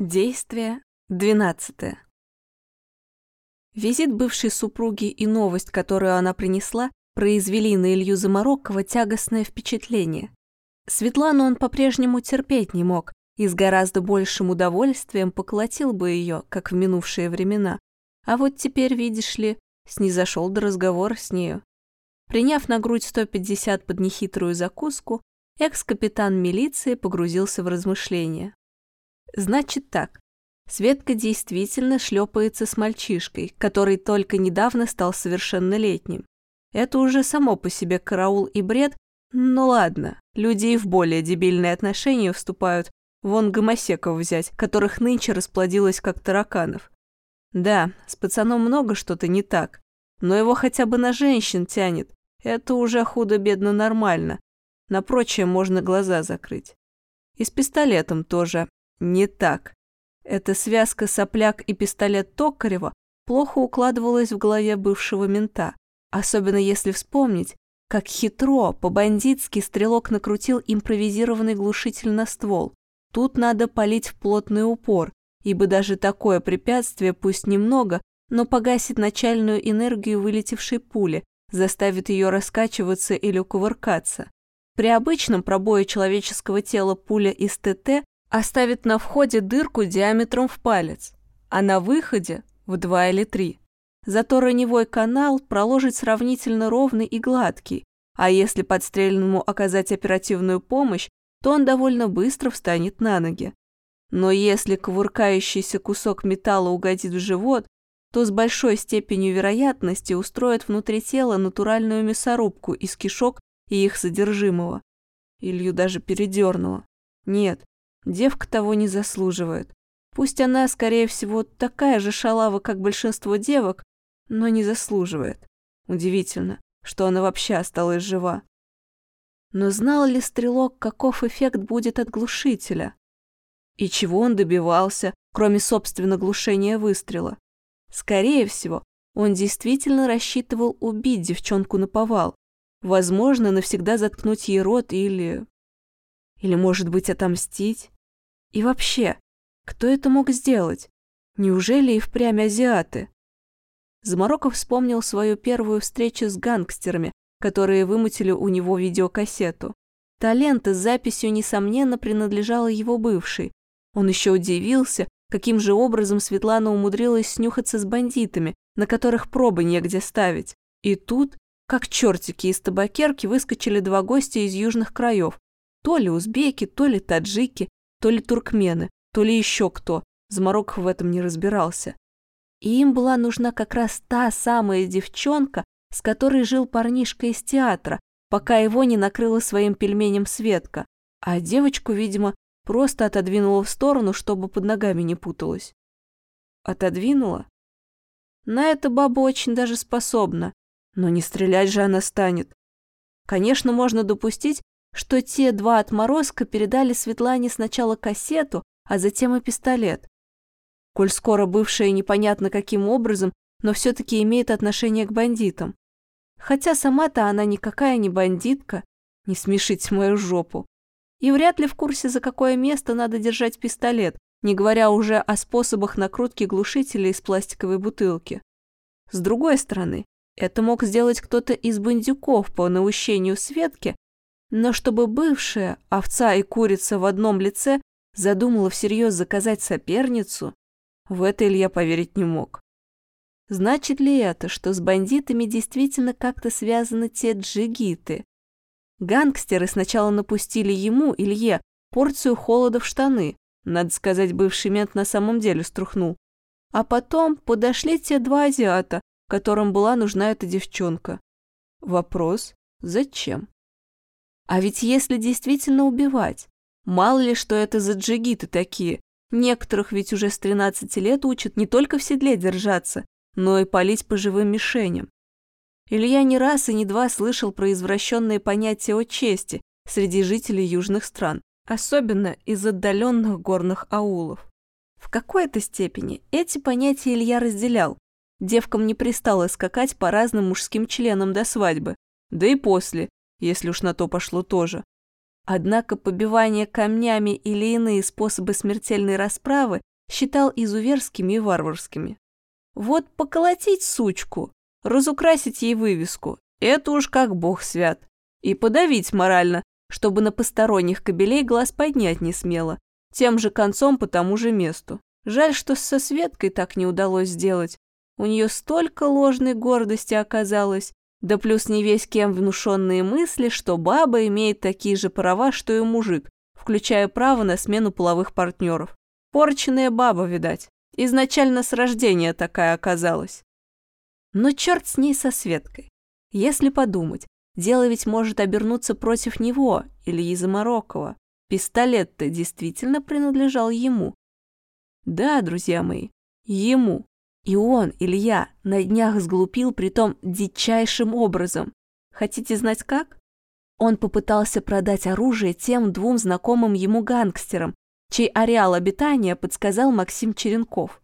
Действие 12. Визит бывшей супруги и новость, которую она принесла, произвели на Илью Заморокова тягостное впечатление. Светлану он по-прежнему терпеть не мог и с гораздо большим удовольствием поколотил бы ее, как в минувшие времена. А вот теперь, видишь ли, снизошел до разговора с нею. Приняв на грудь 150 под нехитрую закуску, экс-капитан милиции погрузился в размышления. Значит так. Светка действительно шлепается с мальчишкой, который только недавно стал совершеннолетним. Это уже само по себе караул и бред, но ладно, люди и в более дебильные отношения вступают, вон гомосеков взять, которых нынче расплодилось как тараканов. Да, с пацаном много что-то не так, но его хотя бы на женщин тянет, это уже худо-бедно нормально, на прочее можно глаза закрыть. И с пистолетом тоже, не так. Эта связка сопляк и пистолет Токарева плохо укладывалась в голове бывшего мента, особенно если вспомнить, как хитро, по-бандитски стрелок накрутил импровизированный глушитель на ствол. Тут надо палить в плотный упор, ибо даже такое препятствие, пусть немного, но погасит начальную энергию вылетевшей пули, заставит ее раскачиваться или кувыркаться. При обычном пробое человеческого тела пуля из ТТ оставит на входе дырку диаметром в палец, а на выходе в два или три. Зато раневой канал проложит сравнительно ровный и гладкий, а если подстреленному оказать оперативную помощь, то он довольно быстро встанет на ноги. Но если кувыркающийся кусок металла угодит в живот, то с большой степенью вероятности устроит внутри тела натуральную мясорубку из кишок и их содержимого. Илью даже передернуло. Нет, Девка того не заслуживает. Пусть она, скорее всего, такая же шалава, как большинство девок, но не заслуживает. Удивительно, что она вообще осталась жива. Но знал ли стрелок, каков эффект будет от глушителя? И чего он добивался, кроме собственно глушения выстрела? Скорее всего, он действительно рассчитывал убить девчонку на повал. Возможно, навсегда заткнуть ей рот или... Или, может быть, отомстить? И вообще, кто это мог сделать? Неужели и впрямь азиаты? Замороков вспомнил свою первую встречу с гангстерами, которые вымутили у него видеокассету. Талент с записью, несомненно, принадлежала его бывшей. Он еще удивился, каким же образом Светлана умудрилась снюхаться с бандитами, на которых пробы негде ставить. И тут, как чертики из табакерки, выскочили два гостя из южных краев, то ли узбеки, то ли таджики, то ли туркмены, то ли еще кто. Замороков в этом не разбирался. И им была нужна как раз та самая девчонка, с которой жил парнишка из театра, пока его не накрыла своим пельменем Светка. А девочку, видимо, просто отодвинула в сторону, чтобы под ногами не путалась. Отодвинула? На это баба очень даже способна, но не стрелять же она станет. Конечно, можно допустить, что те два отморозка передали Светлане сначала кассету, а затем и пистолет. Коль скоро бывшая непонятно каким образом, но все-таки имеет отношение к бандитам. Хотя сама-то она никакая не бандитка, не смешить мою жопу. И вряд ли в курсе, за какое место надо держать пистолет, не говоря уже о способах накрутки глушителя из пластиковой бутылки. С другой стороны, это мог сделать кто-то из бандюков по наущению Светки, но чтобы бывшая овца и курица в одном лице задумала всерьез заказать соперницу, в это Илья поверить не мог. Значит ли это, что с бандитами действительно как-то связаны те джигиты? Гангстеры сначала напустили ему, Илье, порцию холода в штаны, надо сказать, бывший мент на самом деле струхнул. А потом подошли те два азиата, которым была нужна эта девчонка. Вопрос, зачем? А ведь если действительно убивать, мало ли что это за джигиты такие, некоторых ведь уже с 13 лет учат не только в седле держаться, но и палить по живым мишеням. Илья не раз и не два слышал про извращенные понятия о чести среди жителей южных стран, особенно из отдаленных горных аулов. В какой-то степени эти понятия Илья разделял. Девкам не пристало скакать по разным мужским членам до свадьбы, да и после, если уж на то пошло тоже. Однако побивание камнями или иные способы смертельной расправы считал изуверскими и варварскими. Вот поколотить сучку, разукрасить ей вывеску – это уж как бог свят. И подавить морально, чтобы на посторонних кобелей глаз поднять не смело, тем же концом по тому же месту. Жаль, что со Светкой так не удалось сделать. У нее столько ложной гордости оказалось, да плюс не весь кем внушенные мысли, что баба имеет такие же права, что и мужик, включая право на смену половых партнеров. Порченная баба, видать. Изначально с рождения такая оказалась. Но черт с ней со Светкой. Если подумать, дело ведь может обернуться против него, Ильи Заморокова. Пистолет-то действительно принадлежал ему. Да, друзья мои, ему. И он, Илья, на днях сглупил притом дичайшим образом. Хотите знать как? Он попытался продать оружие тем двум знакомым ему гангстерам, чей ареал обитания подсказал Максим Черенков.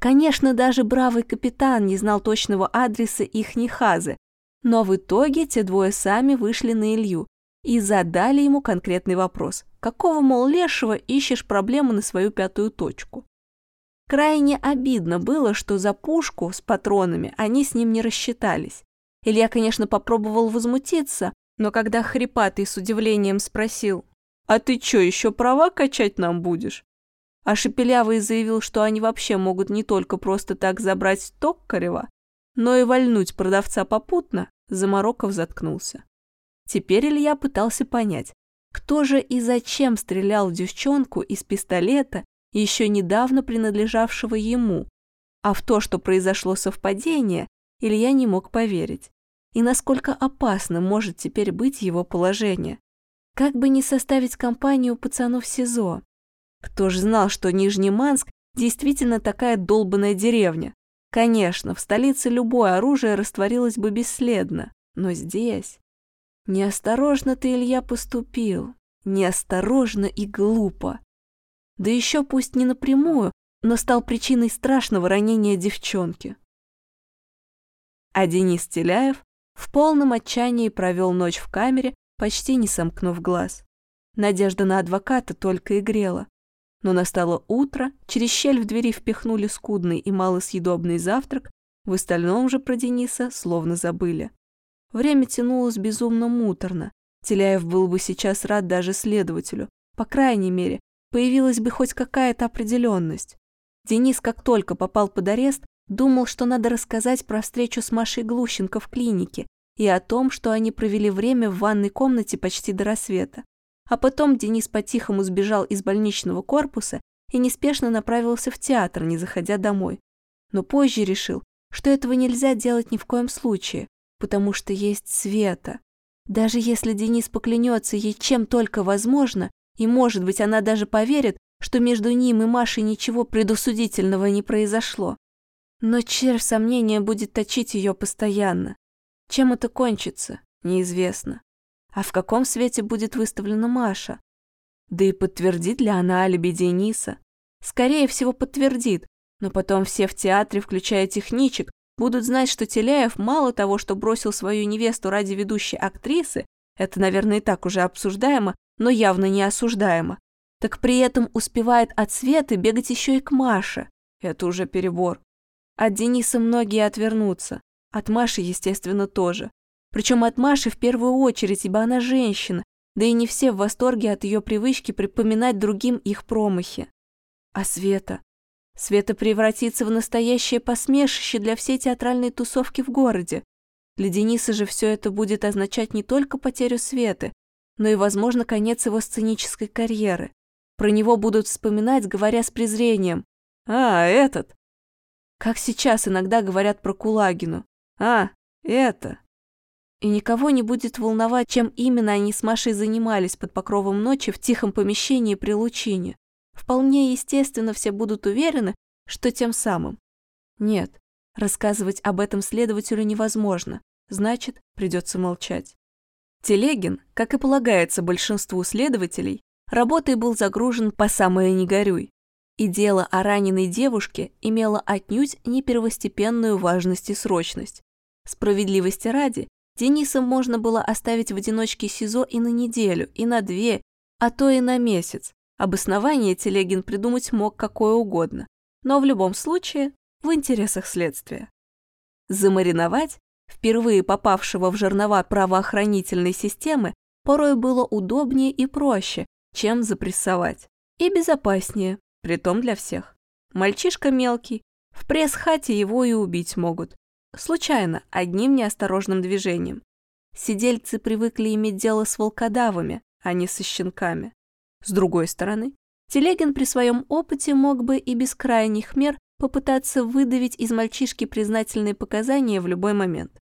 Конечно, даже бравый капитан не знал точного адреса их Нихазы, но в итоге те двое сами вышли на Илью и задали ему конкретный вопрос. Какого, мол, лешего ищешь проблему на свою пятую точку? Крайне обидно было, что за пушку с патронами они с ним не рассчитались. Илья, конечно, попробовал возмутиться, но когда хрипатый с удивлением спросил «А ты чё, еще права качать нам будешь?» А Шепелявый заявил, что они вообще могут не только просто так забрать Токарева, но и вальнуть продавца попутно, Замороков заткнулся. Теперь Илья пытался понять, кто же и зачем стрелял в девчонку из пистолета, еще недавно принадлежавшего ему. А в то, что произошло совпадение, Илья не мог поверить. И насколько опасным может теперь быть его положение. Как бы не составить компанию пацану в СИЗО? Кто ж знал, что Нижний Манск действительно такая долбанная деревня? Конечно, в столице любое оружие растворилось бы бесследно, но здесь... Неосторожно ты, Илья, поступил. Неосторожно и глупо. Да еще пусть не напрямую, но стал причиной страшного ранения девчонки. А Денис Теляев в полном отчаянии провел ночь в камере, почти не сомкнув глаз. Надежда на адвоката только и грела. Но настало утро, через щель в двери впихнули скудный и малосъедобный завтрак, в остальном же про Дениса словно забыли. Время тянулось безумно муторно. Теляев был бы сейчас рад даже следователю. По крайней мере, появилась бы хоть какая-то определенность. Денис, как только попал под арест, думал, что надо рассказать про встречу с Машей Глущенко в клинике и о том, что они провели время в ванной комнате почти до рассвета. А потом Денис по-тихому сбежал из больничного корпуса и неспешно направился в театр, не заходя домой. Но позже решил, что этого нельзя делать ни в коем случае, потому что есть Света. Даже если Денис поклянется ей чем только возможно, и, может быть, она даже поверит, что между ним и Машей ничего предусудительного не произошло. Но червь сомнения будет точить ее постоянно. Чем это кончится, неизвестно. А в каком свете будет выставлена Маша? Да и подтвердит ли она алиби Дениса? Скорее всего, подтвердит, но потом все в театре, включая техничек, будут знать, что Теляев мало того, что бросил свою невесту ради ведущей актрисы, это, наверное, и так уже обсуждаемо, но явно не осуждаемо, так при этом успевает от Светы бегать еще и к Маше. Это уже перебор. От Дениса многие отвернутся. От Маши, естественно, тоже. Причем от Маши в первую очередь, ибо она женщина, да и не все в восторге от ее привычки припоминать другим их промахи. А Света? Света превратится в настоящее посмешище для всей театральной тусовки в городе. Для Дениса же все это будет означать не только потерю Светы, но и, возможно, конец его сценической карьеры. Про него будут вспоминать, говоря с презрением. «А, этот!» Как сейчас иногда говорят про Кулагину. А, это. И никого не будет волновать, чем именно они с Машей занимались под покровом ночи в тихом помещении при лучине. Вполне естественно, все будут уверены, что тем самым. Нет, рассказывать об этом следователю невозможно, значит, придется молчать. Телегин, как и полагается большинству следователей, работой был загружен по самое не горюй. И дело о раненой девушке имело отнюдь не первостепенную важность и срочность. Справедливости ради, Дениса можно было оставить в одиночке СИЗО и на неделю, и на две, а то и на месяц. Обоснование Телегин придумать мог какое угодно, но в любом случае в интересах следствия. Замариновать впервые попавшего в жернова правоохранительной системы порой было удобнее и проще, чем запрессовать. И безопаснее, притом для всех. Мальчишка мелкий, в пресс-хате его и убить могут. Случайно, одним неосторожным движением. Сидельцы привыкли иметь дело с волкодавами, а не со щенками. С другой стороны, Телегин при своем опыте мог бы и без крайних мер попытаться выдавить из мальчишки признательные показания в любой момент.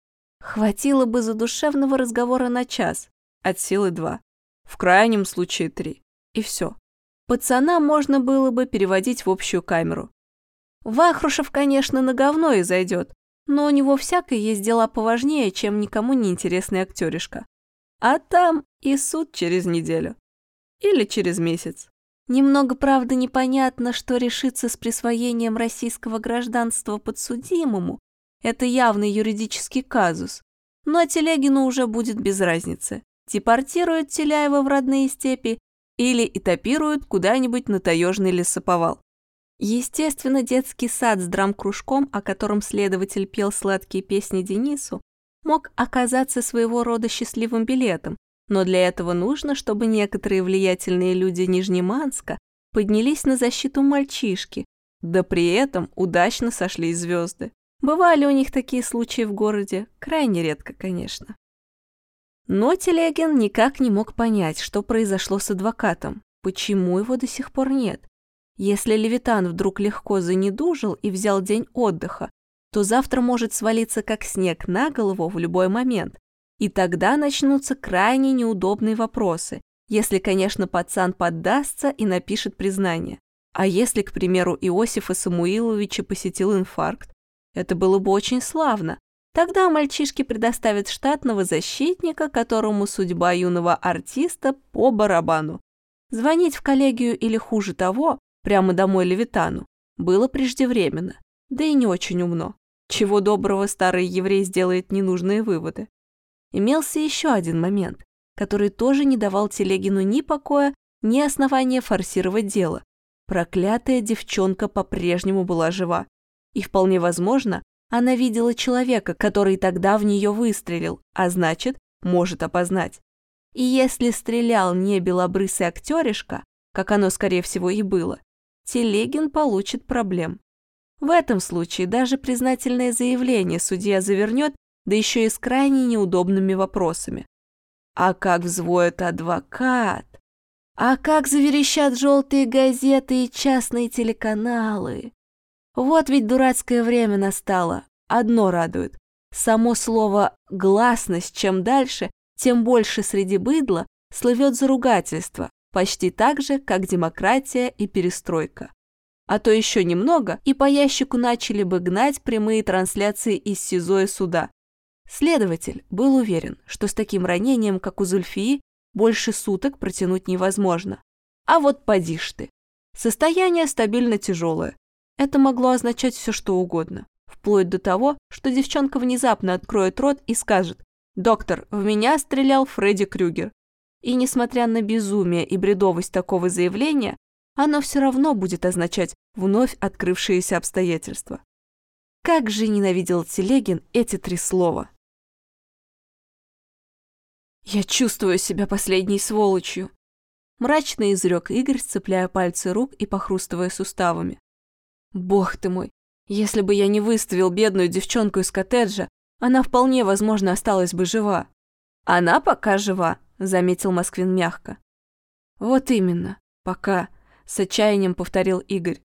Хватило бы задушевного разговора на час, от силы два, в крайнем случае три, и все. Пацана можно было бы переводить в общую камеру. Вахрушев, конечно, на говно и зайдет, но у него всякое есть дела поважнее, чем никому не интересный актеришка. А там и суд через неделю. Или через месяц. Немного, правда, непонятно, что решится с присвоением российского гражданства подсудимому. Это явный юридический казус. Но Телегину уже будет без разницы. Депортируют Теляева в родные степи или этапируют куда-нибудь на таежный лесоповал. Естественно, детский сад с драм-кружком, о котором следователь пел сладкие песни Денису, мог оказаться своего рода счастливым билетом, но для этого нужно, чтобы некоторые влиятельные люди Нижнеманска поднялись на защиту мальчишки, да при этом удачно сошли звезды. Бывали у них такие случаи в городе, крайне редко, конечно. Но Телегин никак не мог понять, что произошло с адвокатом, почему его до сих пор нет. Если Левитан вдруг легко занедужил и взял день отдыха, то завтра может свалиться как снег на голову в любой момент. И тогда начнутся крайне неудобные вопросы, если, конечно, пацан поддастся и напишет признание. А если, к примеру, Иосифа Самуиловича посетил инфаркт? Это было бы очень славно. Тогда мальчишке предоставят штатного защитника, которому судьба юного артиста по барабану. Звонить в коллегию или хуже того, прямо домой Левитану, было преждевременно, да и не очень умно. Чего доброго старый еврей сделает ненужные выводы. Имелся еще один момент, который тоже не давал Телегину ни покоя, ни основания форсировать дело. Проклятая девчонка по-прежнему была жива. И вполне возможно, она видела человека, который тогда в нее выстрелил, а значит, может опознать. И если стрелял не белобрысый актеришка, как оно, скорее всего, и было, Телегин получит проблем. В этом случае даже признательное заявление судья завернет, да еще и с крайне неудобными вопросами. А как взвоет адвокат? А как заверещат желтые газеты и частные телеканалы? Вот ведь дурацкое время настало. Одно радует. Само слово «гласность» чем дальше, тем больше среди быдла слывет за ругательство, почти так же, как демократия и перестройка. А то еще немного, и по ящику начали бы гнать прямые трансляции из СИЗО и суда. Следователь был уверен, что с таким ранением, как у Зульфии, больше суток протянуть невозможно. А вот поди ты. Состояние стабильно тяжелое. Это могло означать все что угодно. Вплоть до того, что девчонка внезапно откроет рот и скажет «Доктор, в меня стрелял Фредди Крюгер. И несмотря на безумие и бредовость такого заявления, оно все равно будет означать вновь открывшиеся обстоятельства. Как же ненавидел Телегин эти три слова. «Я чувствую себя последней сволочью», – мрачно изрек Игорь, сцепляя пальцы рук и похрустывая суставами. «Бог ты мой, если бы я не выставил бедную девчонку из коттеджа, она вполне возможно осталась бы жива». «Она пока жива», — заметил Москвин мягко. «Вот именно, пока», — с отчаянием повторил Игорь.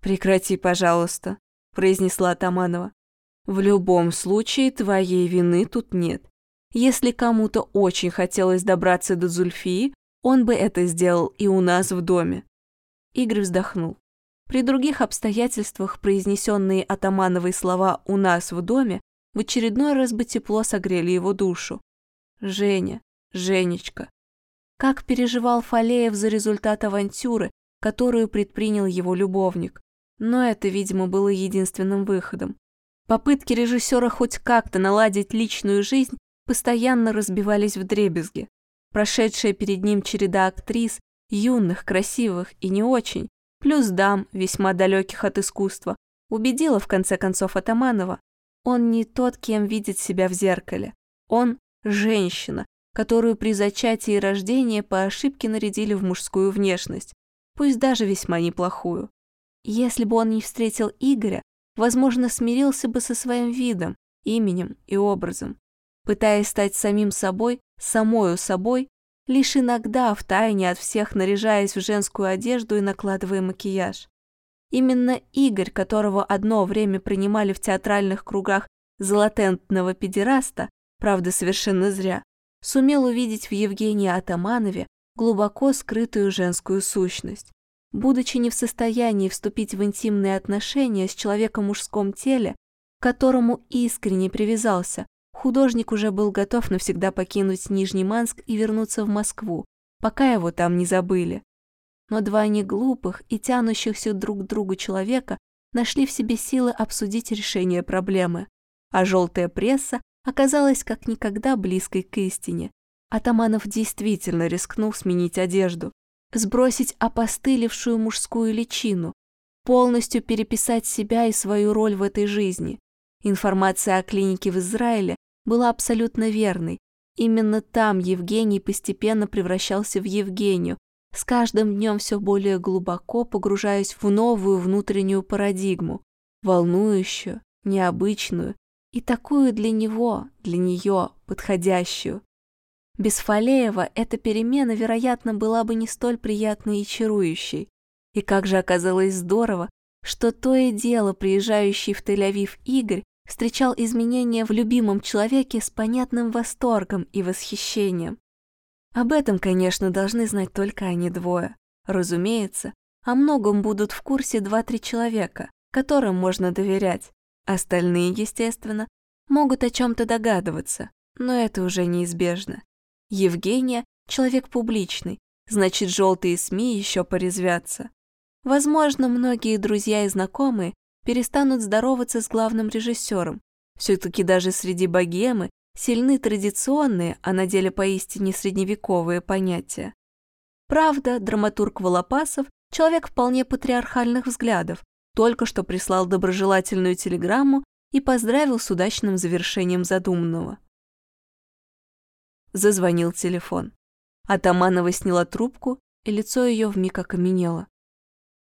«Прекрати, пожалуйста», — произнесла Атаманова. «В любом случае твоей вины тут нет. Если кому-то очень хотелось добраться до Зульфии, он бы это сделал и у нас в доме». Игорь вздохнул. При других обстоятельствах произнесенные Атамановой слова «у нас в доме» в очередной раз бы тепло согрели его душу. Женя, Женечка. Как переживал Фалеев за результат авантюры, которую предпринял его любовник. Но это, видимо, было единственным выходом. Попытки режиссера хоть как-то наладить личную жизнь постоянно разбивались в дребезги. Прошедшая перед ним череда актрис, юных, красивых и не очень, плюс дам, весьма далеких от искусства, убедила в конце концов Атаманова. Он не тот, кем видит себя в зеркале. Он – женщина, которую при зачатии и рождении по ошибке нарядили в мужскую внешность, пусть даже весьма неплохую. Если бы он не встретил Игоря, возможно, смирился бы со своим видом, именем и образом. Пытаясь стать самим собой, самою собой, лишь иногда втайне от всех наряжаясь в женскую одежду и накладывая макияж. Именно Игорь, которого одно время принимали в театральных кругах золотентного педераста, правда совершенно зря, сумел увидеть в Евгении Атаманове глубоко скрытую женскую сущность. Будучи не в состоянии вступить в интимные отношения с человеком в мужском теле, к которому искренне привязался, художник уже был готов навсегда покинуть Нижний Манск и вернуться в Москву, пока его там не забыли. Но два неглупых и тянущихся друг к другу человека нашли в себе силы обсудить решение проблемы, а желтая пресса оказалась как никогда близкой к истине. Атаманов действительно рискнул сменить одежду, сбросить опостылевшую мужскую личину, полностью переписать себя и свою роль в этой жизни. Информация о клинике в Израиле была абсолютно верной. Именно там Евгений постепенно превращался в Евгению, с каждым днем все более глубоко погружаясь в новую внутреннюю парадигму, волнующую, необычную и такую для него, для нее подходящую. Без Фалеева эта перемена, вероятно, была бы не столь приятной и чарующей. И как же оказалось здорово, что то и дело приезжающий в Тель-Авив Игорь встречал изменения в любимом человеке с понятным восторгом и восхищением. Об этом, конечно, должны знать только они двое. Разумеется, о многом будут в курсе два-три человека, которым можно доверять. Остальные, естественно, могут о чем-то догадываться, но это уже неизбежно. Евгения – человек публичный, значит, желтые СМИ еще порезвятся. Возможно, многие друзья и знакомые перестанут здороваться с главным режиссером. Все-таки даже среди богемы сильны традиционные, а на деле поистине средневековые понятия. Правда, драматург Волопасов – человек вполне патриархальных взглядов, только что прислал доброжелательную телеграмму и поздравил с удачным завершением задуманного. Зазвонил телефон. Атаманова сняла трубку, и лицо ее вмиг окаменело.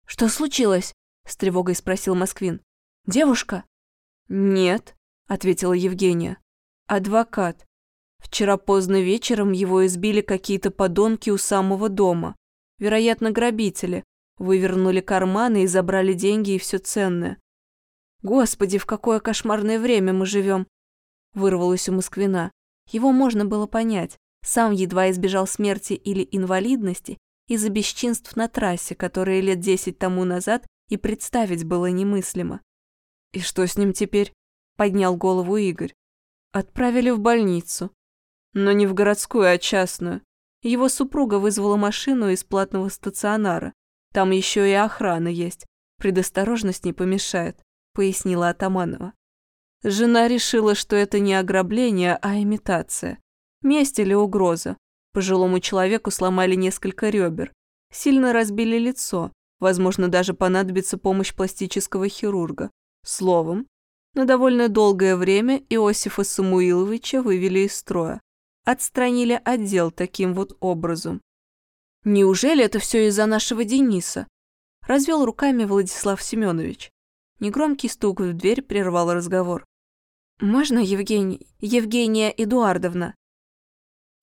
«Что случилось?» — с тревогой спросил Москвин. «Девушка?» «Нет», — ответила Евгения. «Адвокат. Вчера поздно вечером его избили какие-то подонки у самого дома. Вероятно, грабители. Вывернули карманы и забрали деньги и все ценное. Господи, в какое кошмарное время мы живем!» Вырвалось у Москвина. Его можно было понять. Сам едва избежал смерти или инвалидности из-за бесчинств на трассе, которые лет десять тому назад и представить было немыслимо. «И что с ним теперь?» – поднял голову Игорь. «Отправили в больницу. Но не в городскую, а частную. Его супруга вызвала машину из платного стационара. Там еще и охрана есть. Предосторожность не помешает», – пояснила Атаманова. Жена решила, что это не ограбление, а имитация. Месть или угроза. Пожилому человеку сломали несколько ребер. Сильно разбили лицо. Возможно, даже понадобится помощь пластического хирурга. Словом, на довольно долгое время Иосифа Самуиловича вывели из строя. Отстранили отдел таким вот образом. Неужели это все из-за нашего Дениса? Развел руками Владислав Семенович. Негромкий стук в дверь прервал разговор. «Можно, Евгений... Евгения Эдуардовна?»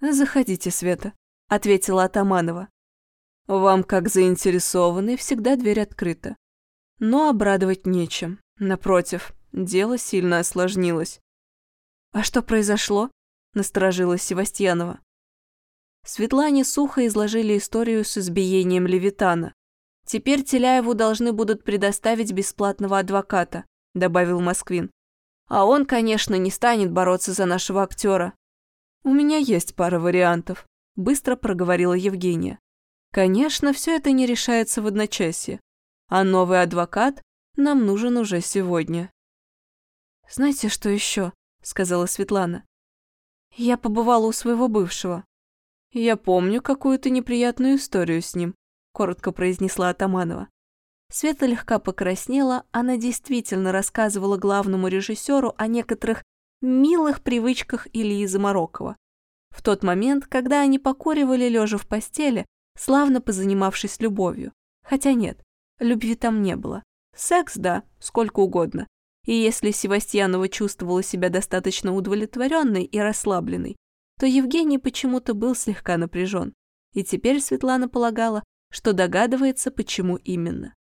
«Заходите, Света», — ответила Атаманова. «Вам, как заинтересованной, всегда дверь открыта. Но обрадовать нечем. Напротив, дело сильно осложнилось». «А что произошло?» — насторожилась Севастьянова. Светлане сухо изложили историю с избиением Левитана. «Теперь Теляеву должны будут предоставить бесплатного адвоката», — добавил Москвин. «А он, конечно, не станет бороться за нашего актера». «У меня есть пара вариантов», — быстро проговорила Евгения. «Конечно, все это не решается в одночасье, а новый адвокат нам нужен уже сегодня». «Знаете, что еще?» — сказала Светлана. «Я побывала у своего бывшего. «Я помню какую-то неприятную историю с ним», – коротко произнесла Атаманова. Света легка покраснела, она действительно рассказывала главному режиссеру о некоторых милых привычках Ильи Заморокова. В тот момент, когда они покуривали лежа в постели, славно позанимавшись любовью. Хотя нет, любви там не было. Секс, да, сколько угодно. И если Севастьянова чувствовала себя достаточно удовлетворенной и расслабленной, то Евгений почему-то был слегка напряжен. И теперь Светлана полагала, что догадывается, почему именно.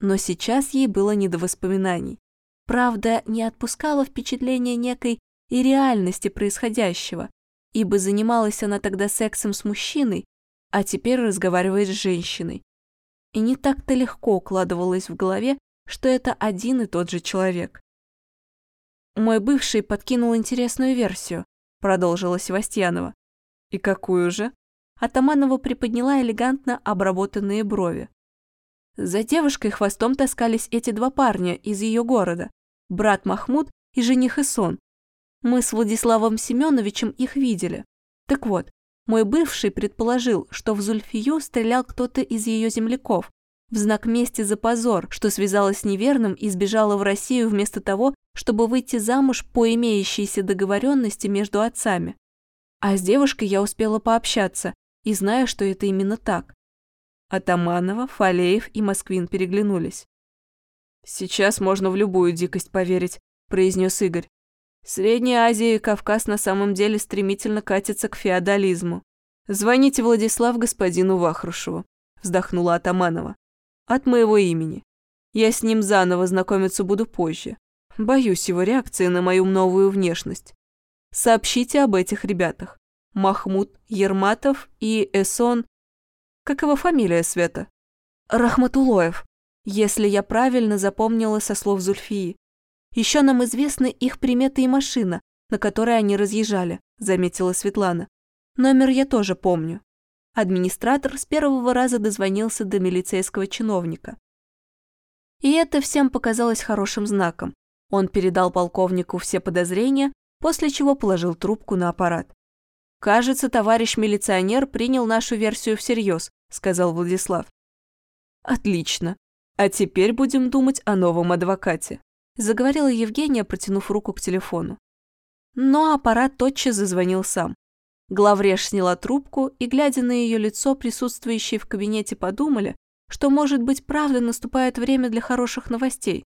Но сейчас ей было не до воспоминаний. Правда, не отпускала впечатление некой и реальности происходящего, ибо занималась она тогда сексом с мужчиной, а теперь разговаривает с женщиной. И не так-то легко укладывалось в голове, что это один и тот же человек. «Мой бывший подкинул интересную версию», — продолжила Севастьянова. «И какую же?» Атаманова приподняла элегантно обработанные брови. За девушкой хвостом таскались эти два парня из ее города, брат Махмуд и жених Исон. Мы с Владиславом Семеновичем их видели. Так вот, мой бывший предположил, что в Зульфию стрелял кто-то из ее земляков, в знак мести за позор, что связалась с неверным и сбежала в Россию вместо того, чтобы выйти замуж по имеющейся договоренности между отцами. А с девушкой я успела пообщаться и знаю, что это именно так. Атаманова, Фалеев и Москвин переглянулись. «Сейчас можно в любую дикость поверить», – произнес Игорь. «Средняя Азия и Кавказ на самом деле стремительно катятся к феодализму. Звоните, Владислав, господину Вахрушеву», – вздохнула Атаманова. «От моего имени. Я с ним заново знакомиться буду позже. Боюсь его реакции на мою новую внешность. Сообщите об этих ребятах. Махмуд Ерматов и Эсон как его фамилия, Света? Рахматулоев, если я правильно запомнила со слов Зульфии. Еще нам известны их приметы и машина, на которой они разъезжали, заметила Светлана. Номер я тоже помню. Администратор с первого раза дозвонился до милицейского чиновника. И это всем показалось хорошим знаком. Он передал полковнику все подозрения, после чего положил трубку на аппарат. «Кажется, товарищ милиционер принял нашу версию всерьез», – сказал Владислав. «Отлично. А теперь будем думать о новом адвокате», – заговорила Евгения, протянув руку к телефону. Но аппарат тотчас зазвонил сам. Главреж сняла трубку, и, глядя на ее лицо, присутствующие в кабинете подумали, что, может быть, правда наступает время для хороших новостей.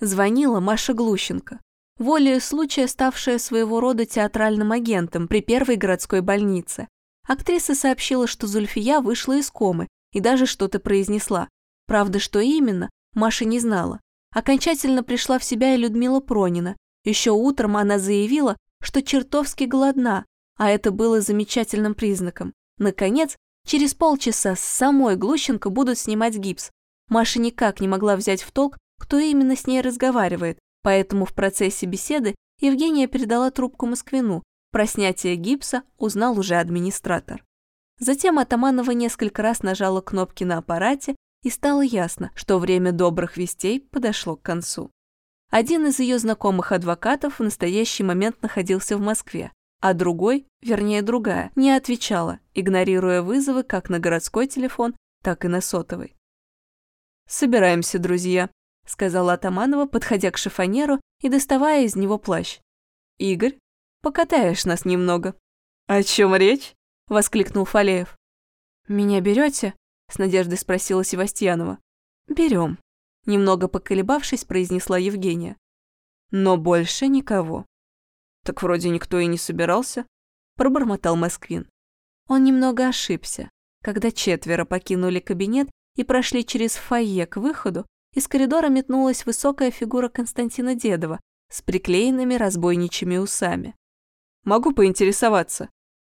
Звонила Маша Глущенко, волею случая ставшая своего рода театральным агентом при первой городской больнице. Актриса сообщила, что Зульфия вышла из комы и даже что-то произнесла. Правда, что именно, Маша не знала. Окончательно пришла в себя и Людмила Пронина. Еще утром она заявила, что чертовски голодна, а это было замечательным признаком. Наконец, через полчаса с самой Глущенко будут снимать гипс. Маша никак не могла взять в толк, кто именно с ней разговаривает, поэтому в процессе беседы Евгения передала трубку Москвину, про снятие гипса узнал уже администратор. Затем Атаманова несколько раз нажала кнопки на аппарате, и стало ясно, что время добрых вестей подошло к концу. Один из ее знакомых адвокатов в настоящий момент находился в Москве, а другой, вернее другая, не отвечала, игнорируя вызовы как на городской телефон, так и на сотовый. «Собираемся, друзья», — сказала Атаманова, подходя к шифонеру и доставая из него плащ. «Игорь, Покатаешь нас немного». «О чем речь?» – воскликнул Фалеев. «Меня берете?» – с надеждой спросила Севастьянова. «Берем», – немного поколебавшись, произнесла Евгения. «Но больше никого». «Так вроде никто и не собирался», – пробормотал Москвин. Он немного ошибся. Когда четверо покинули кабинет и прошли через фойе к выходу, из коридора метнулась высокая фигура Константина Дедова с приклеенными разбойничьими усами. Могу поинтересоваться?»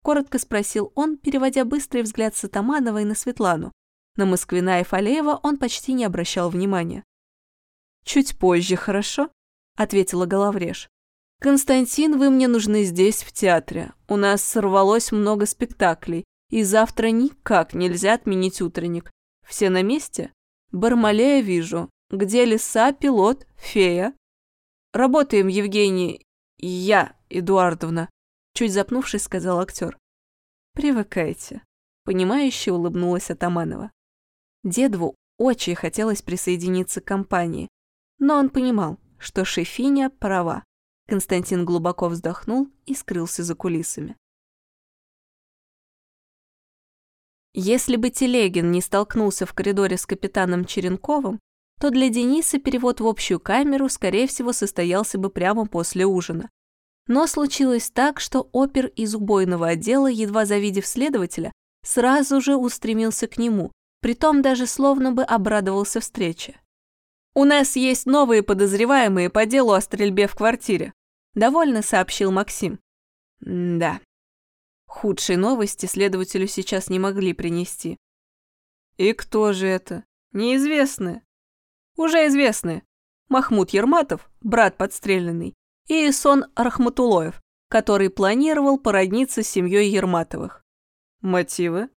Коротко спросил он, переводя быстрый взгляд с Атамановой на Светлану. На Москвина и Фалеева он почти не обращал внимания. «Чуть позже, хорошо?» – ответила Головреж. «Константин, вы мне нужны здесь, в театре. У нас сорвалось много спектаклей, и завтра никак нельзя отменить утренник. Все на месте? Бармалея вижу. Где лиса, пилот, фея?» «Работаем, Евгений. Я, Эдуардовна», Чуть запнувшись, сказал актер. Привыкайте. Понимающе улыбнулась Атаманова. Дедву очень хотелось присоединиться к компании, но он понимал, что Шефиня права. Константин глубоко вздохнул и скрылся за кулисами. Если бы Телегин не столкнулся в коридоре с капитаном Черенковым, то для Дениса перевод в общую камеру, скорее всего, состоялся бы прямо после ужина. Но случилось так, что опер из убойного отдела, едва завидев следователя, сразу же устремился к нему, притом даже словно бы обрадовался встрече. «У нас есть новые подозреваемые по делу о стрельбе в квартире», довольно сообщил Максим. «Да». Худшие новости следователю сейчас не могли принести. «И кто же это? Неизвестные?» «Уже известные. Махмуд Ерматов, брат подстреленный, и Сон Рахматулоев, который планировал породниться с семьей Ерматовых. Мотивы?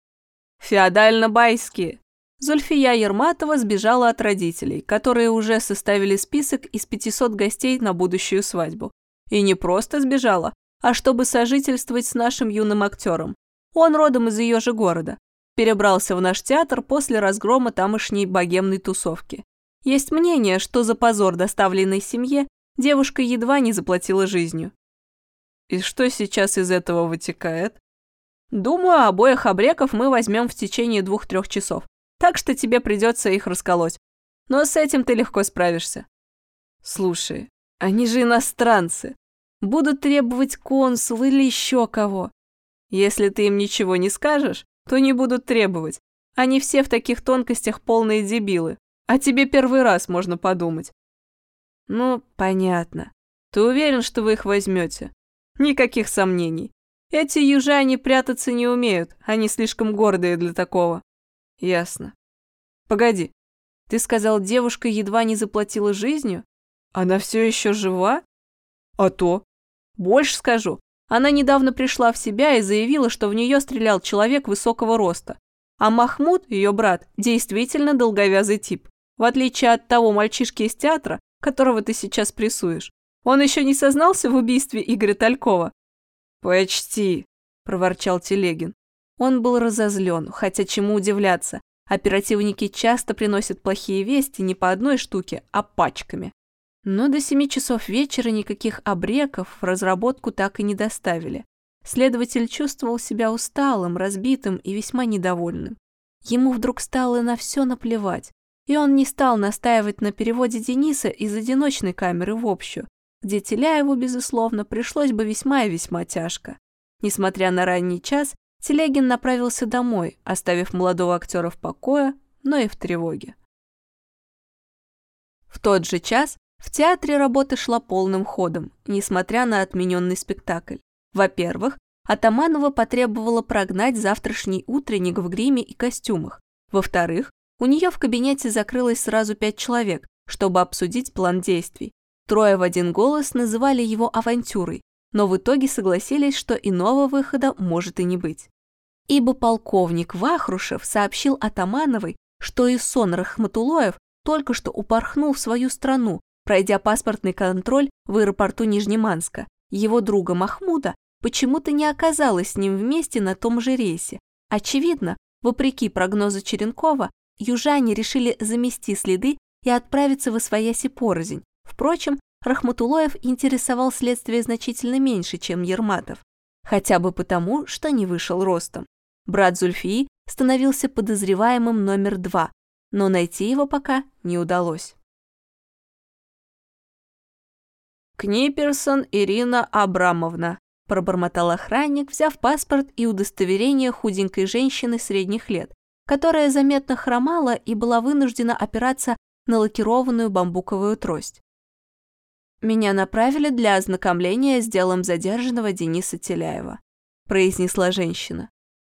Феодально-байские. Зульфия Ерматова сбежала от родителей, которые уже составили список из 500 гостей на будущую свадьбу. И не просто сбежала, а чтобы сожительствовать с нашим юным актером. Он родом из ее же города. Перебрался в наш театр после разгрома тамошней богемной тусовки. Есть мнение, что за позор, доставленный семье, девушка едва не заплатила жизнью. И что сейчас из этого вытекает? Думаю, обоих обреков мы возьмем в течение двух-трех часов так что тебе придется их расколоть. Но с этим ты легко справишься. Слушай, они же иностранцы. Будут требовать консул или еще кого. Если ты им ничего не скажешь, то не будут требовать. Они все в таких тонкостях полные дебилы. А тебе первый раз можно подумать. Ну, понятно. Ты уверен, что вы их возьмете? Никаких сомнений. Эти южане прятаться не умеют, они слишком гордые для такого. Ясно. Погоди, ты сказал, девушка едва не заплатила жизнью? Она все еще жива? А то. Больше скажу. Она недавно пришла в себя и заявила, что в нее стрелял человек высокого роста. А Махмуд, ее брат, действительно долговязый тип. В отличие от того мальчишки из театра, которого ты сейчас прессуешь. Он еще не сознался в убийстве Игоря Талькова? «Почти», – проворчал Телегин. Он был разозлен, хотя чему удивляться. Оперативники часто приносят плохие вести не по одной штуке, а пачками. Но до семи часов вечера никаких обреков в разработку так и не доставили. Следователь чувствовал себя усталым, разбитым и весьма недовольным. Ему вдруг стало на все наплевать, и он не стал настаивать на переводе Дениса из одиночной камеры в общую, где Теляеву, безусловно, пришлось бы весьма и весьма тяжко. Несмотря на ранний час, Телегин направился домой, оставив молодого актера в покое, но и в тревоге. В тот же час в театре работа шла полным ходом, несмотря на отмененный спектакль. Во-первых, Атаманова потребовала прогнать завтрашний утренник в гриме и костюмах. Во-вторых, у нее в кабинете закрылось сразу пять человек, чтобы обсудить план действий. Трое в один голос называли его авантюрой, но в итоге согласились, что иного выхода может и не быть. Ибо полковник Вахрушев сообщил Атамановой, что Исон Рахматулоев только что упорхнул в свою страну, пройдя паспортный контроль в аэропорту Нижнеманска. Его друга Махмуда почему-то не оказалось с ним вместе на том же рейсе. Очевидно, вопреки прогнозу Черенкова, южане решили замести следы и отправиться в Освояси порознь. Впрочем, Рахматулоев интересовал следствие значительно меньше, чем Ерматов. Хотя бы потому, что не вышел ростом. Брат Зульфии становился подозреваемым номер два, но найти его пока не удалось. «Книперсон Ирина Абрамовна», – пробормотал охранник, взяв паспорт и удостоверение худенькой женщины средних лет, которая заметно хромала и была вынуждена опираться на лакированную бамбуковую трость. «Меня направили для ознакомления с делом задержанного Дениса Теляева», произнесла женщина.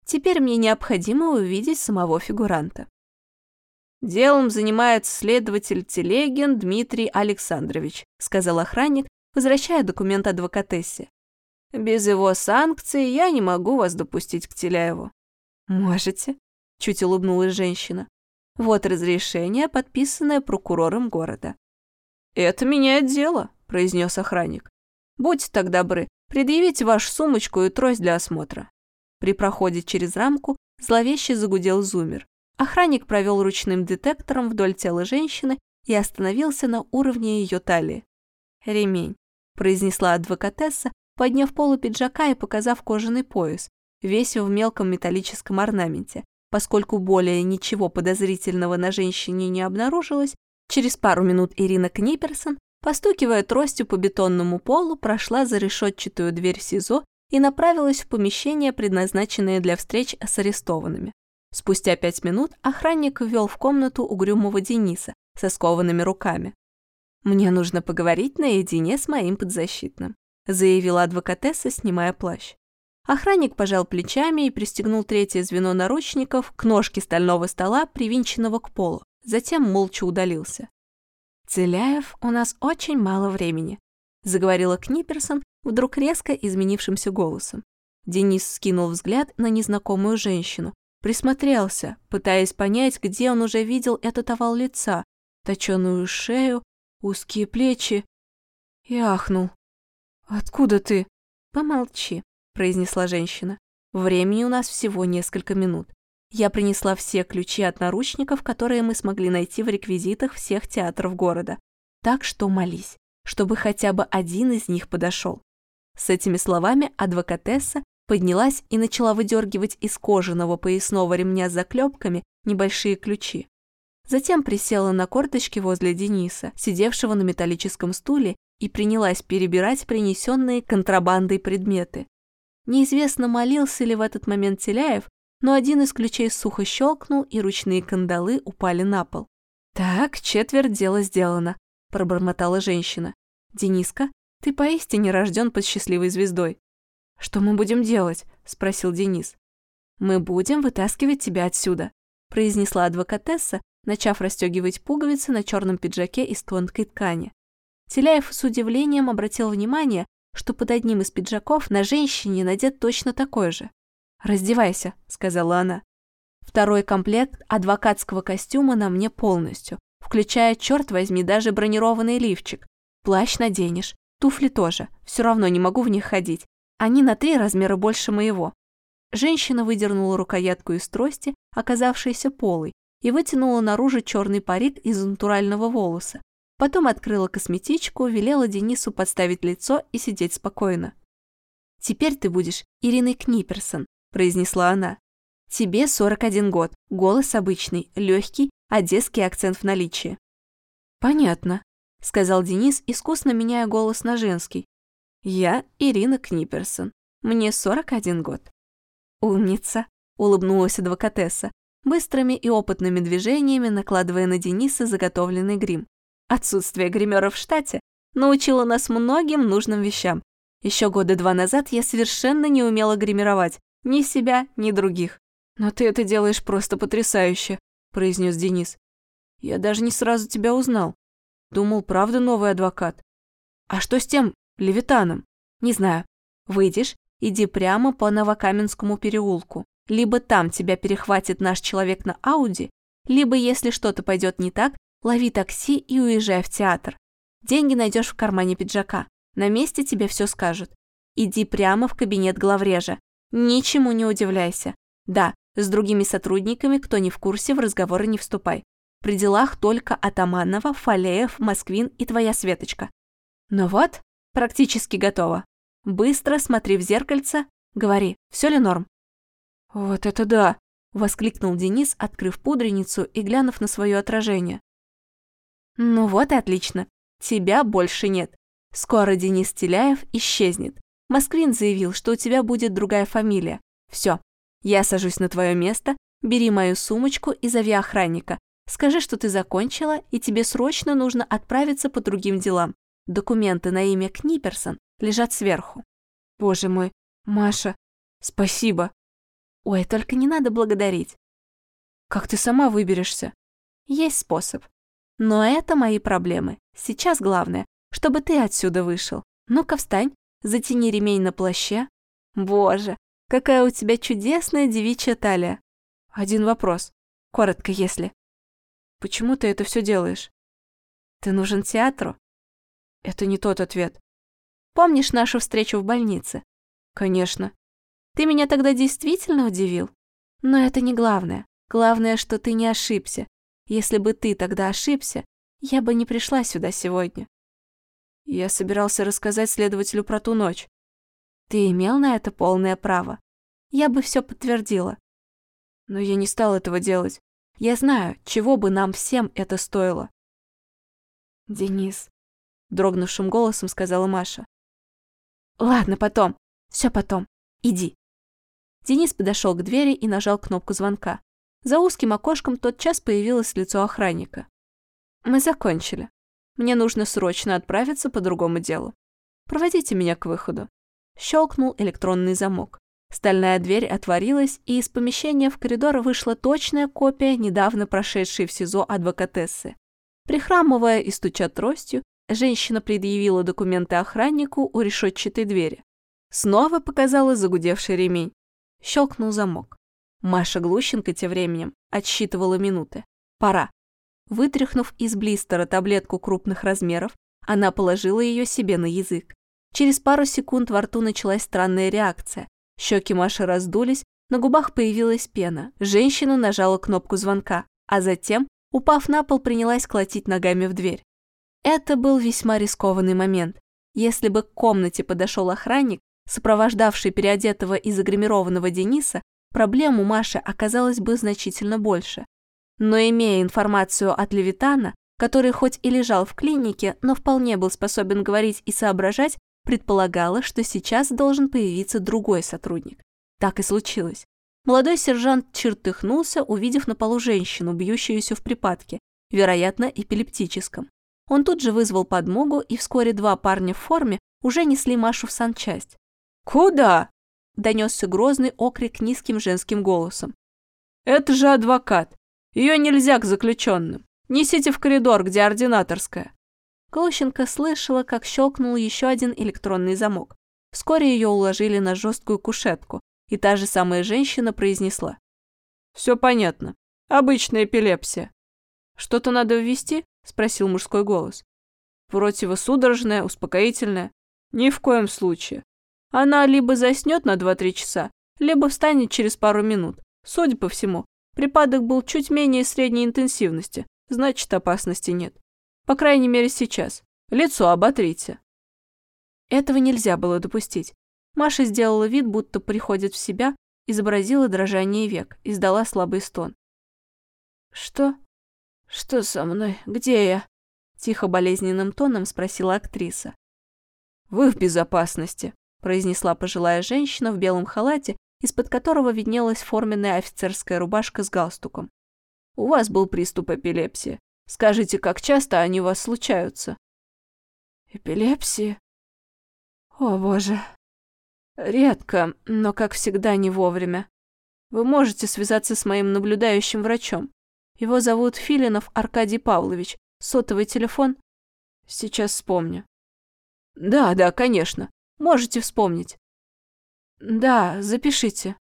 «Теперь мне необходимо увидеть самого фигуранта». «Делом занимается следователь Телегин Дмитрий Александрович», сказал охранник, возвращая документ адвокатессе. «Без его санкции я не могу вас допустить к Теляеву». «Можете», — чуть улыбнулась женщина. «Вот разрешение, подписанное прокурором города». «Это меняет дело», – произнес охранник. «Будьте так добры, предъявите вашу сумочку и трость для осмотра». При проходе через рамку зловеще загудел зумер. Охранник провел ручным детектором вдоль тела женщины и остановился на уровне ее талии. «Ремень», – произнесла адвокатесса, подняв полу пиджака и показав кожаный пояс, весь в мелком металлическом орнаменте. Поскольку более ничего подозрительного на женщине не обнаружилось, через пару минут Ирина Книперсон, постукивая тростью по бетонному полу, прошла за решетчатую дверь СИЗО и направилась в помещение, предназначенное для встреч с арестованными. Спустя пять минут охранник ввел в комнату угрюмого Дениса со скованными руками. «Мне нужно поговорить наедине с моим подзащитным», заявила адвокатесса, снимая плащ. Охранник пожал плечами и пристегнул третье звено наручников к ножке стального стола, привинченного к полу. Затем молча удалился. «Целяев, у нас очень мало времени», — заговорила Книперсон вдруг резко изменившимся голосом. Денис скинул взгляд на незнакомую женщину, присмотрелся, пытаясь понять, где он уже видел этот овал лица, точеную шею, узкие плечи, и ахнул. «Откуда ты?» «Помолчи», произнесла женщина. Времени у нас всего несколько минут. Я принесла все ключи от наручников, которые мы смогли найти в реквизитах всех театров города. Так что молись, чтобы хотя бы один из них подошел. С этими словами адвокатесса поднялась и начала выдергивать из кожаного поясного ремня с заклепками небольшие ключи. Затем присела на корточки возле Дениса, сидевшего на металлическом стуле, и принялась перебирать принесенные контрабандой предметы. Неизвестно, молился ли в этот момент Теляев, но один из ключей сухо щелкнул, и ручные кандалы упали на пол. «Так, четверть дела сделано», – пробормотала женщина. «Дениска, ты поистине рожден под счастливой звездой». «Что мы будем делать?» – спросил Денис. «Мы будем вытаскивать тебя отсюда», – произнесла адвокатесса, начав расстегивать пуговицы на черном пиджаке из тонкой ткани. Теляев с удивлением обратил внимание, что под одним из пиджаков на женщине надет точно такой же. «Раздевайся», — сказала она. Второй комплект адвокатского костюма на мне полностью, включая, черт возьми, даже бронированный лифчик. Плащ наденешь, туфли тоже, все равно не могу в них ходить. Они на три размера больше моего. Женщина выдернула рукоятку из трости, оказавшейся полой, и вытянула наружу черный парик из натурального волоса, Потом открыла косметичку, велела Денису подставить лицо и сидеть спокойно. «Теперь ты будешь Ириной Книперсон», – произнесла она. «Тебе 41 год, голос обычный, легкий, одесский акцент в наличии». «Понятно», – сказал Денис, искусно меняя голос на женский. «Я Ирина Книперсон. Мне 41 год». «Умница», – улыбнулась адвокатесса, быстрыми и опытными движениями накладывая на Дениса заготовленный грим. Отсутствие гримера в штате научило нас многим нужным вещам. Еще года два назад я совершенно не умела гримировать ни себя, ни других. «Но ты это делаешь просто потрясающе», – произнес Денис. «Я даже не сразу тебя узнал. Думал, правда новый адвокат. А что с тем Левитаном? Не знаю. Выйдешь, иди прямо по Новокаменскому переулку. Либо там тебя перехватит наш человек на Ауди, либо, если что-то пойдет не так, Лови такси и уезжай в театр. Деньги найдешь в кармане пиджака. На месте тебе все скажут. Иди прямо в кабинет главрежа. Ничему не удивляйся. Да, с другими сотрудниками, кто не в курсе, в разговоры не вступай. При делах только Атаманова, Фалеев, Москвин и твоя Светочка. Ну вот, практически готово. Быстро смотри в зеркальце, говори, все ли норм? Вот это да! Воскликнул Денис, открыв пудреницу и глянув на свое отражение. Ну вот и отлично. Тебя больше нет. Скоро Денис Теляев исчезнет. Москвин заявил, что у тебя будет другая фамилия. Все. Я сажусь на твое место, бери мою сумочку и зови охранника. Скажи, что ты закончила, и тебе срочно нужно отправиться по другим делам. Документы на имя Книперсон лежат сверху. Боже мой, Маша, спасибо. Ой, только не надо благодарить. Как ты сама выберешься? Есть способ. Но это мои проблемы. Сейчас главное, чтобы ты отсюда вышел. Ну-ка встань, затяни ремень на плаще. Боже, какая у тебя чудесная девичья талия. Один вопрос. Коротко, если. Почему ты это все делаешь? Ты нужен театру? Это не тот ответ. Помнишь нашу встречу в больнице? Конечно. Ты меня тогда действительно удивил. Но это не главное. Главное, что ты не ошибся. Если бы ты тогда ошибся, я бы не пришла сюда сегодня. Я собирался рассказать следователю про ту ночь. Ты имел на это полное право. Я бы все подтвердила. Но я не стал этого делать. Я знаю, чего бы нам всем это стоило. Денис, дрогнувшим голосом сказала Маша. Ладно, потом. Все потом. Иди. Денис подошел к двери и нажал кнопку звонка. За узким окошком тотчас появилось лицо охранника. «Мы закончили. Мне нужно срочно отправиться по другому делу. Проводите меня к выходу». Щелкнул электронный замок. Стальная дверь отворилась, и из помещения в коридор вышла точная копия недавно прошедшей в СИЗО адвокатессы. Прихрамывая и стуча тростью, женщина предъявила документы охраннику у решетчатой двери. Снова показала загудевший ремень. Щелкнул замок. Маша Глущенко тем временем отсчитывала минуты. Пора. Вытряхнув из блистера таблетку крупных размеров, она положила ее себе на язык. Через пару секунд во рту началась странная реакция. Щеки Маши раздулись, на губах появилась пена. Женщина нажала кнопку звонка, а затем, упав на пол, принялась колотить ногами в дверь. Это был весьма рискованный момент. Если бы к комнате подошел охранник, сопровождавший переодетого и загримированного Дениса, проблем у Маши оказалось бы значительно больше. Но имея информацию от Левитана, который хоть и лежал в клинике, но вполне был способен говорить и соображать, предполагала, что сейчас должен появиться другой сотрудник. Так и случилось. Молодой сержант чертыхнулся, увидев на полу женщину, бьющуюся в припадке, вероятно, эпилептическом. Он тут же вызвал подмогу, и вскоре два парня в форме уже несли Машу в санчасть. «Куда?» – донесся грозный окрик низким женским голосом. «Это же адвокат. Ее нельзя к заключенным. Несите в коридор, где ординаторская». Глущенко слышала, как щелкнул еще один электронный замок. Вскоре ее уложили на жесткую кушетку, и та же самая женщина произнесла. «Все понятно. Обычная эпилепсия». «Что-то надо ввести?» – спросил мужской голос. «Противосудорожное, успокоительное?» «Ни в коем случае. Она либо заснет на 2-3 часа, либо встанет через пару минут. Судя по всему, припадок был чуть менее средней интенсивности, значит опасности нет. По крайней мере сейчас. Лицо оботрите. Этого нельзя было допустить. Маша сделала вид, будто приходит в себя, изобразила дрожание век, издала слабый стон. «Что? Что со мной? Где я?» Тихо болезненным тоном спросила актриса. «Вы в безопасности», произнесла пожилая женщина в белом халате, из-под которого виднелась форменная офицерская рубашка с галстуком. «У вас был приступ эпилепсии. Скажите, как часто они у вас случаются?» «Эпилепсии? О, боже!» «Редко, но, как всегда, не вовремя. Вы можете связаться с моим наблюдающим врачом. Его зовут Филинов Аркадий Павлович. Сотовый телефон? Сейчас вспомню». «Да, да, конечно. Можете вспомнить?» «Да, запишите».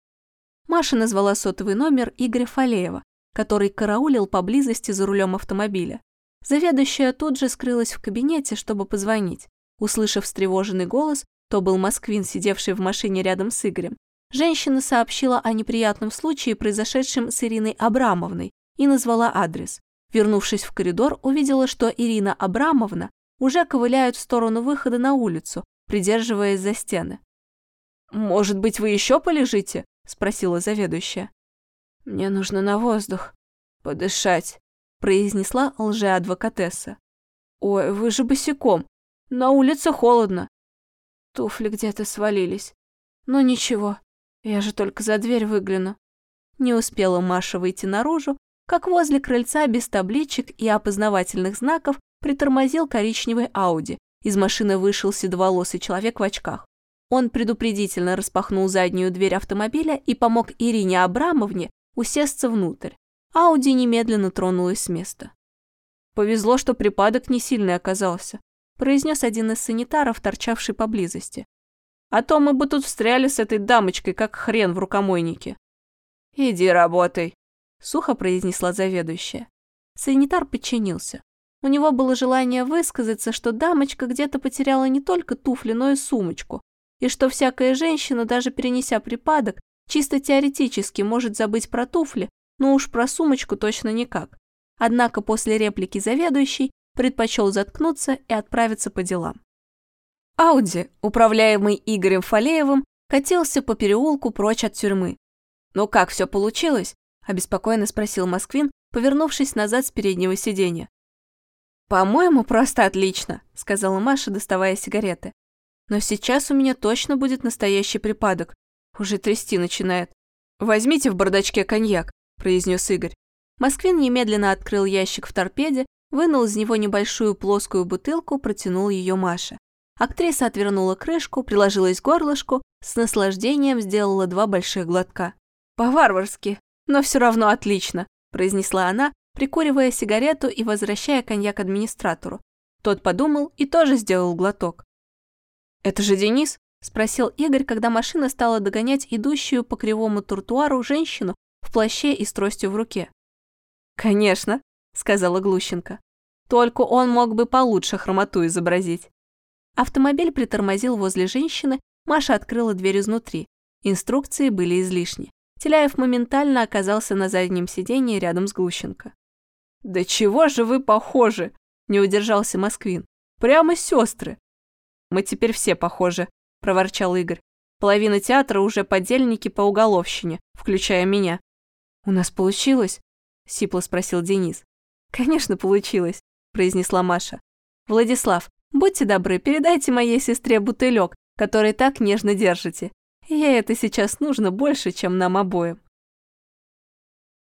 Маша назвала сотовый номер Игоря Фалеева, который караулил поблизости за рулем автомобиля. Заведующая тут же скрылась в кабинете, чтобы позвонить. Услышав встревоженный голос, то был Москвин, сидевший в машине рядом с Игорем, женщина сообщила о неприятном случае, произошедшем с Ириной Абрамовной, и назвала адрес. Вернувшись в коридор, увидела, что Ирина Абрамовна уже ковыляет в сторону выхода на улицу, придерживаясь за стены. «Может быть, вы еще полежите?» – спросила заведующая. «Мне нужно на воздух. Подышать», – произнесла лжеадвокатесса. «Ой, вы же босиком. На улице холодно». Туфли где-то свалились. Но ничего, я же только за дверь выгляну. Не успела Маша выйти наружу, как возле крыльца без табличек и опознавательных знаков притормозил коричневый Ауди, из машины вышел седоволосый человек в очках. Он предупредительно распахнул заднюю дверь автомобиля и помог Ирине Абрамовне усесться внутрь. Ауди немедленно тронулась с места. «Повезло, что припадок не сильный оказался», произнес один из санитаров, торчавший поблизости. «А то мы бы тут встряли с этой дамочкой, как хрен в рукомойнике». «Иди работай», — сухо произнесла заведующая. Санитар подчинился. У него было желание высказаться, что дамочка где-то потеряла не только туфли, но и сумочку. И что всякая женщина, даже перенеся припадок, чисто теоретически может забыть про туфли, но уж про сумочку точно никак. Однако после реплики заведующий предпочел заткнуться и отправиться по делам. Ауди, управляемый Игорем Фалеевым, катился по переулку прочь от тюрьмы. «Ну как, все получилось?» – обеспокоенно спросил Москвин, повернувшись назад с переднего сиденья. «По-моему, просто отлично», — сказала Маша, доставая сигареты. «Но сейчас у меня точно будет настоящий припадок. Уже трясти начинает. Возьмите в бардачке коньяк», — произнес Игорь. Москвин немедленно открыл ящик в торпеде, вынул из него небольшую плоскую бутылку, протянул ее Маше. Актриса отвернула крышку, приложилась к горлышку, с наслаждением сделала два больших глотка. «По-варварски, но все равно отлично», – произнесла она, прикуривая сигарету и возвращая коньяк администратору. Тот подумал и тоже сделал глоток. «Это же Денис?» – спросил Игорь, когда машина стала догонять идущую по кривому тротуару женщину в плаще и с тростью в руке. «Конечно», – сказала Глущенко. «Только он мог бы получше хромоту изобразить». Автомобиль притормозил возле женщины, Маша открыла дверь изнутри. Инструкции были излишни. Теляев моментально оказался на заднем сиденье рядом с Глущенко. «Да чего же вы похожи?» – не удержался Москвин. «Прямо сестры!» «Мы теперь все похожи», – проворчал Игорь. «Половина театра уже подельники по уголовщине, включая меня». «У нас получилось?» – сипло спросил Денис. «Конечно, получилось», – произнесла Маша. «Владислав, будьте добры, передайте моей сестре бутылек, который так нежно держите. Ей это сейчас нужно больше, чем нам обоим».